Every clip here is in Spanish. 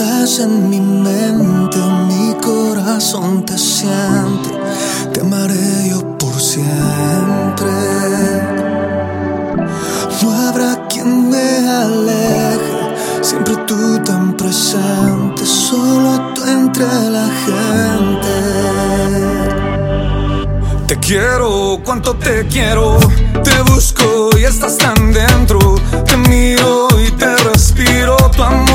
estás en mi mente, mi corazón te siente, te amaré yo por siempre. No habrá quien me aleje, siempre tú tan presente, solo tú entre la gente. Te quiero, cuánto te quiero, te busco y estás tan dentro, te miro y te respiro, tu amor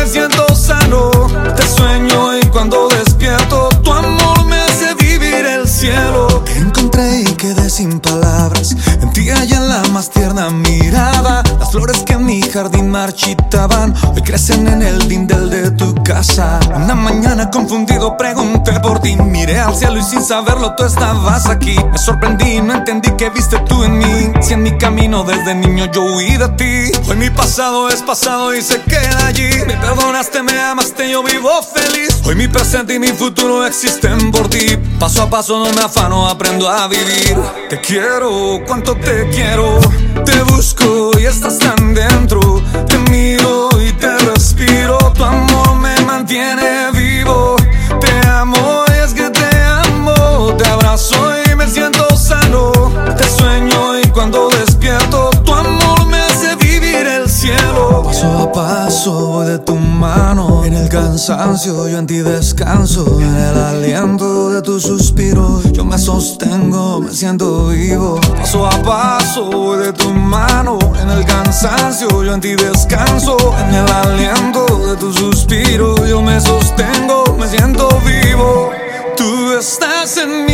me siento sano, te sueño y cuando despierto, tu amor me hace vivir el cielo. Te encontré quedé sin palabras, en ti hay en la más tierna mirada, las flores que en mi jardín marchitaban, hoy crecen en el dindel de tu casa. Una mañana confundido pregunté por ti, miré al cielo y sin saberlo tú estabas aquí. Me sorprendí, no entendí que viste tú en mí. Si en mi camino desde niño yo huí de ti. Hoy mi pasado es pasado y se queda allí. Me perdonaste, me amaste, yo vivo feliz. Hoy mi presente y mi futuro existen por ti. Paso a paso no me afano, aprendo a vivir. Te quiero, cuánto te quiero. Te busco y estás cansancio yo en ti descanso. En el aliento de tu suspiro yo me sostengo, me siento vivo. Paso a paso de tu mano. En el cansancio yo en ti descanso. En el aliento de tu suspiro yo me sostengo, me siento vivo. Tú estás en mi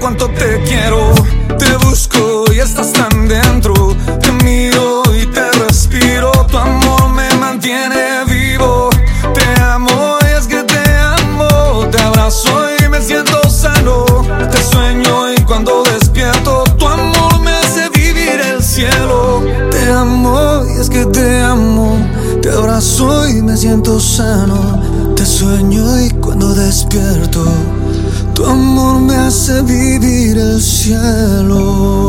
cuánto te quiero, te busco y estás tan dentro. Te miro y te respiro, tu amor me mantiene vivo. Te amo y es que te amo, te abrazo y me siento sano. Te sueño y cuando despierto, tu amor me hace vivir el cielo. Te amo y es que te amo. Te abrazo y me siento sano. Te sueño y cuando despierto, tu amor me hace vivir el cielo.